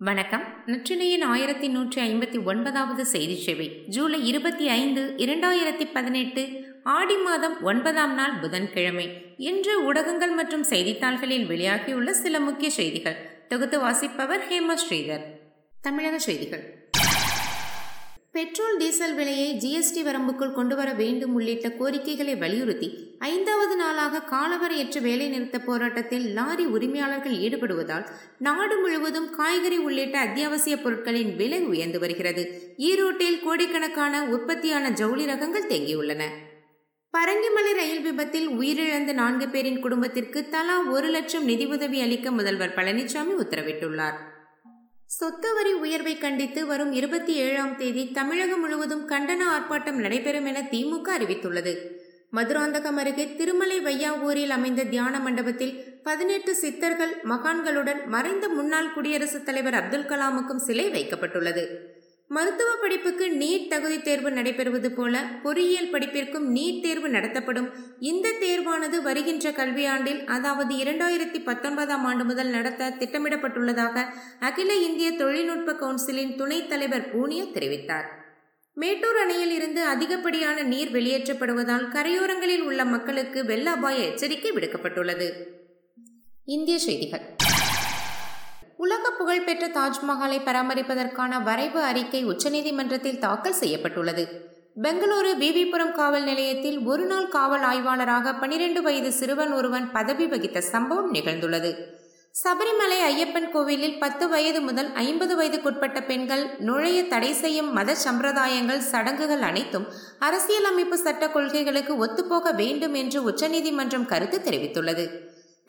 வணக்கம். நற்றினையின் ஆயிரத்தி நூற்றி ஐம்பத்தி ஒன்பதாவது செய்தி சேவை. ஜூலை இருபத்தி ஐந்து இரண்டாயிரத்தி பதினெட்டு ஆடி மாதம் ஒன்பதாம் நாள் புதன்கிழமை. இன்று ஊடகங்கள் மற்றும் செய்தித்தாள்களில் வெளியாகியுள்ள சில முக்கிய செய்திகள். தொகுத்து வாசிப்பவர் ஹேமா ஸ்ரீதர். தமிழக செய்திகள். பெட்ரோல் டீசல் விலையை ஜிஎஸ்டி வரம்புக்குள் கொண்டுவர வேண்டும் உள்ளிட்ட கோரிக்கைகளை வலியுறுத்தி ஐந்தாவது நாளாக காலவரையற்ற வேலைநிறுத்த போராட்டத்தில் லாரி உரிமையாளர்கள் ஈடுபடுவதால் நாடு முழுவதும் காய்கறி உள்ளிட்ட அத்தியாவசிய பொருட்களின் விலை உயர்ந்து வருகிறது. ஈரோட்டில் கோடிக்கணக்கான உற்பத்தியான ஜவுளி ரகங்கள் தேங்கியுள்ளன. பரங்கிமலை ரயில் விபத்தில் உயிரிழந்த நான்கு பேரின் குடும்பத்திற்கு தலா ஒரு லட்சம் நிதியுதவி அளிக்க முதல்வர் பழனிசாமி உத்தரவிட்டுள்ளார். சொத்து வரி உயர்வை கண்டித்து வரும் இருபத்தி ஏழாம் தேதி தமிழகம் முழுவதும் கண்டன ஆர்ப்பாட்டம் நடைபெறும் என திமுக அறிவித்துள்ளது. மதுராந்தகம் அருகே திருமலை வையாவூரில் அமைந்த தியான மண்டபத்தில் பதினெட்டு சித்தர்கள் மகான்களுடன் மறைந்த முன்னாள் குடியரசுத் தலைவர் அப்துல் கலாமுக்கும் சிலை வைக்கப்பட்டுள்ளது. மருத்துவ படிப்புக்கு நீட் தகுதி தேர்வு நடைபெறுவது போல பொறியியல் படிப்பிற்கும் நீட் தேர்வு நடத்தப்படும். இந்த தேர்வானது வருகின்ற கல்வியாண்டில் அதாவது இரண்டாயிரத்தி பத்தொன்பதாம் ஆண்டு முதல் நடத்த திட்டமிடப்பட்டுள்ளதாக அகில இந்திய தொழில்நுட்ப கவுன்சிலின் துணைத் தலைவர் பூனியா தெரிவித்தார். மேட்டூர் அணையில் இருந்து அதிகப்படியான நீர் வெளியேற்றப்படுவதால் கரையோரங்களில் உள்ள மக்களுக்கு வெள்ள அபாய எச்சரிக்கை விடுக்கப்பட்டுள்ளது. இந்திய செய்திகள். புகழ்பெற்ற தாஜ்மஹாலை பராமரிப்பதற்கான வரைவு அறிக்கை உச்சநீதிமன்றத்தில் தாக்கல் செய்யப்பட்டுள்ளது. பெங்களூரு பிவிபுரம் காவல் நிலையத்தில் ஒருநாள் காவல் ஆய்வாளராக பனிரெண்டு வயது சிறுவன் ஒருவன் பதவி வகித்த சம்பவம் நிகழ்ந்துள்ளது. சபரிமலை ஐயப்பன் கோவிலில் பத்து வயது முதல் ஐம்பது வயதுக்குட்பட்ட பெண்கள் நுழைய தடை செய்யும் மத சம்பிரதாயங்கள் சடங்குகள் அனைத்தும் அரசியலமைப்பு சட்ட கொள்கைகளுக்கு ஒத்துப்போக வேண்டும் என்று உச்சநீதிமன்றம் கருத்து தெரிவித்துள்ளது.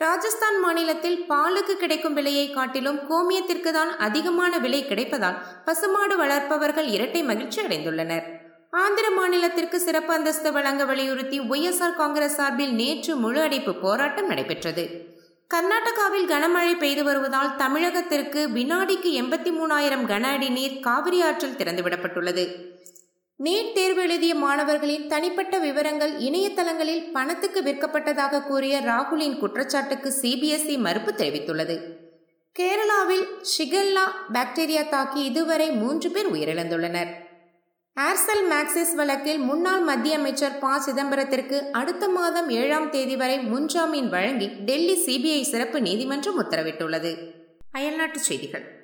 ராஜஸ்தான் மாநிலத்தில் பாலுக்கு கிடைக்கும் விலையை காட்டிலும் கோமியத்திற்கு தான் அதிகமான விலை கிடைப்பதால் பசுமாடு வளர்ப்பவர்கள் இரட்டை மகிழ்ச்சி அடைந்துள்ளனர். ஆந்திர மாநிலத்திற்கு சிறப்பு அந்தஸ்து வழங்க வலியுறுத்தி ஒய்எஸ்ஆர் காங்கிரஸ் சார்பில் நேற்று முழு அடைப்பு போராட்டம் நடைபெற்றது. கர்நாடகாவில் கனமழை பெய்து வருவதால் தமிழகத்திற்கு வினாடிக்கு எண்பத்தி மூணாயிரம் கன அடி நீர் காவிரி ஆற்றில் திறந்துவிடப்பட்டுள்ளது. நீட் தேர்வு எழுதிய மாணவர்களின் தனிப்பட்ட விவரங்கள் இணையதளங்களில் பணத்துக்கு விற்கப்பட்டதாக கூறிய ராகுலின் குற்றச்சாட்டுக்கு சிபிஎஸ்இ மறுப்பு தெரிவித்துள்ளது. கேரளாவில் ஷிகல்லா பாக்டீரியா தாக்கி இதுவரை மூன்று பேர் உயிரிழந்துள்ளனர். ஏர்செல் மேக்சிஸ் வழக்கில் முன்னாள் மத்திய அமைச்சர் ப. சிதம்பரத்திற்கு அடுத்த மாதம் ஏழாம் தேதி வரை முன்ஜாமீன் வழங்கி டெல்லி சிபிஐ சிறப்பு நீதிமன்றம் உத்தரவிட்டுள்ளது. அயல்நாட்டுச் செய்திகள்.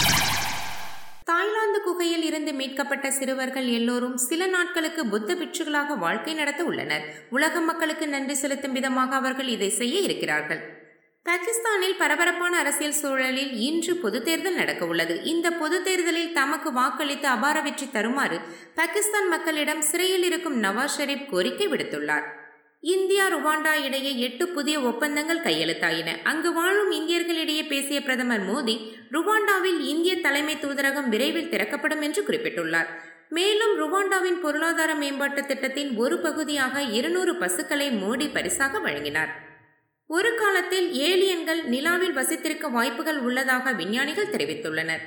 தாய்லாந்து குகையில் இருந்து மீட்கப்பட்ட சிறுவர்கள் எல்லோரும் சில நாட்களுக்கு புத்த பிட்சுகளாக வாழ்க்கை நடத்த உள்ளனர். உலக மக்களுக்கு நன்றி செலுத்தும் விதமாக அவர்கள் இதை செய்ய இருக்கிறார்கள். பாகிஸ்தானில் பரபரப்பான அரசியல் சூழலில் இன்று பொது தேர்தல் நடக்க உள்ளது. இந்த பொது தேர்தலில் தமக்கு வாக்களித்து அபார வெற்றி தருமாறு பாகிஸ்தான் மக்களிடம் சிறையில் இருக்கும் நவாஸ் ஷெரீப் கோரிக்கை விடுத்துள்ளார். இந்தியா ருவாண்டா இடையே எட்டு புதிய ஒப்பந்தங்கள் கையெழுத்தாயின. அங்கு வாழும் இந்தியர்களிடையே பேசிய பிரதமர் மோடி ருவாண்டாவில் இந்திய தலைமை தூதரகம் விரைவில் திறக்கப்படும் என்று குறிப்பிட்டுள்ளார். மேலும் ருவாண்டாவின் பொருளாதார மேம்பாட்டு திட்டத்தின் ஒரு பகுதியாக இருநூறு பசுக்களை மோடி பரிசாக வழங்கினார். ஒரு காலத்தில் ஏலியன்கள் நிலாவில் வசித்திருக்க வாய்ப்புகள் உள்ளதாக விஞ்ஞானிகள் தெரிவித்துள்ளனர்.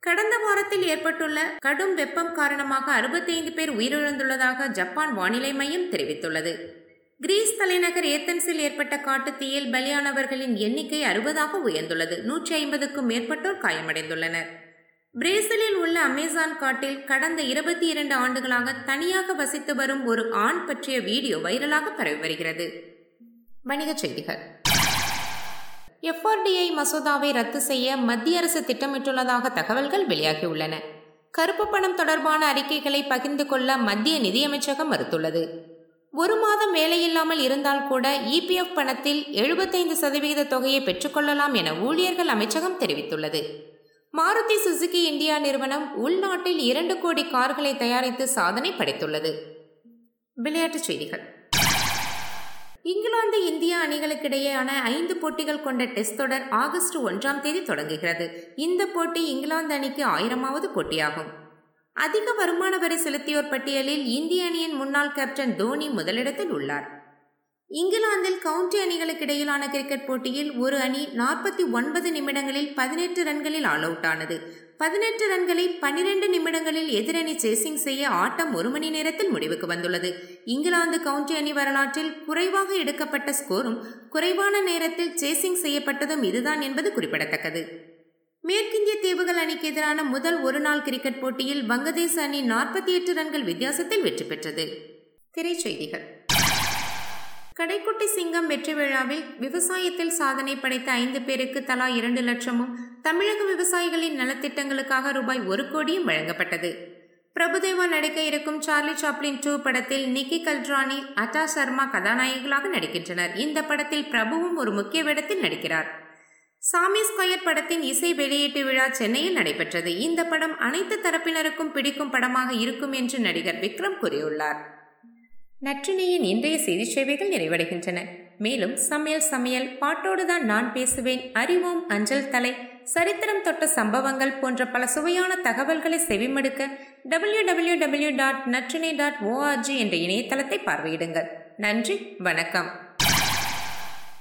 கடந்த வாரத்தில் ஏற்பட்டுள்ள கடும் வெப்பம் காரணமாக அறுபத்தைந்து பேர் உயிரிழந்துள்ளதாக ஜப்பான் வானிலை மையம் தெரிவித்துள்ளது. கிரீஸ் தலைநகர் ஏத்தன்ஸில் ஏற்பட்ட காட்டுத்தீயில் பலியானவர்களின் எண்ணிக்கை அறுபதாக உயர்ந்துள்ளது. நூற்றி ஐம்பதுக்கும் மேற்பட்டோர் காயமடைந்துள்ளனர். பிரேசிலில் உள்ள அமேசான் காட்டில் கடந்த இருபத்தி இரண்டு ஆண்டுகளாக தனியாக வசித்து வரும் ஒரு ஆண் பற்றிய வீடியோ வைரலாக பரவி வருகிறது. வணிகச் செய்திகள். எஃப்ஆர்டிஐ மசோதாவை ரத்து செய்ய மத்திய அரசு திட்டமிட்டுள்ளதாக தகவல்கள் வெளியாகியுள்ளன. கருப்பு பணம் தொடர்பான அறிக்கைகளை பகிர்ந்து கொள்ள மத்திய நிதியமைச்சகம் மறுத்துள்ளது. ஒரு மாதம் வேலையில்லாமல் இருந்தால் கூட இபிஎஃப் பணத்தில் எழுபத்தைந்து சதவிகித தொகையை பெற்றுக்கொள்ளலாம் என ஊழியர்கள் அமைச்சகம் தெரிவித்துள்ளது. மாருதி சுசுகி இந்தியா நிறுவனம் உள்நாட்டில் இரண்டு கோடி கார்களை தயாரித்து சாதனை படைத்துள்ளது. விளையாட்டுச் செய்திகள். இங்கிலாந்து இந்தியா அணிகளுக்கிடையேயான ஐந்து போட்டிகள் கொண்ட டெஸ்ட் தொடர் ஆகஸ்ட் ஒன்றாம் தேதி தொடங்குகிறது. இந்த போட்டி இங்கிலாந்து அணிக்கு ஆயிரமாவது போட்டியாகும். அதிக வருமான வரி செலுத்தியோர் பட்டியலில் இந்திய அணியின் முன்னாள் கேப்டன் தோனி முதலிடத்தில் உள்ளார். இங்கிலாந்தில் கவுண்டி அணிகளுக்கு இடையிலான கிரிக்கெட் போட்டியில் ஒரு அணி நாற்பத்தி ஒன்பது நிமிடங்களில் பதினெட்டு ரன்களில் ஆல் அவுட் ஆனது. பதினெட்டு ரன்களை பனிரெண்டு நிமிடங்களில் எதிரணி சேசிங் செய்ய ஆட்டம் ஒரு மணி நேரத்தில் முடிவுக்கு வந்துள்ளது. இங்கிலாந்து கவுண்டி அணி வரலாற்றில் குறைவாக எடுக்கப்பட்ட ஸ்கோரும் குறைவான நேரத்தில் சேசிங் செய்யப்பட்டதும் இதுதான் என்பது குறிப்பிடத்தக்கது. மேற்கிந்திய தீவுகள் அணிக்கு எதிரான முதல் ஒருநாள் கிரிக்கெட் போட்டியில் வங்கதேச அணி நாற்பத்தி எட்டு ரன்கள் வித்தியாசத்தில் வெற்றி பெற்றது. திரைச்செய்திகள். கடைக்குட்டி சிங்கம் வெற்றி விழாவில் விவசாயத்தில் சாதனை படைத்த ஐந்து பேருக்கு தலா இரண்டு லட்சமும் தமிழக விவசாயிகளின் நலத்திட்டங்களுக்காக ரூபாய் ஒரு கோடியும் வழங்கப்பட்டது. பிரபுதேவா நடிக்க இருக்கும் சார்லி சாப்ளின் டூ படத்தில் நிக்கி கல்ட்ரானி அட்டா சர்மா கதாநாயகிகளாக நடிக்கின்றனர். இந்த படத்தில் பிரபுவும் ஒரு முக்கிய வேடத்தில் நடிக்கிறார். சாமி ஸ்கொயர் படத்தின் இசை வெளியீட்டு விழா சென்னையில் நடைபெற்றது. இந்த படம் அனைத்து தரப்பினருக்கும் பிடிக்கும் படமாக இருக்கும் என்று நடிகர் விக்ரம் கூறியுள்ளார். நற்றினையின் இன்றைய செய்தி சேவைகள் நிறைவடைகின்றன. மேலும் சமையல் சமையல் பாட்டோடு தான் நான் பேசுவேன் அறிவோம் அஞ்சல் தலை சரித்திரம் தொட்ட சம்பவங்கள் போன்ற பல சுவையான தகவல்களை செவிமடுக்க W W W dot Natrinai dot O R G என்ற இணையதளத்தை பார்வையிடுங்கள். நன்றி வணக்கம்.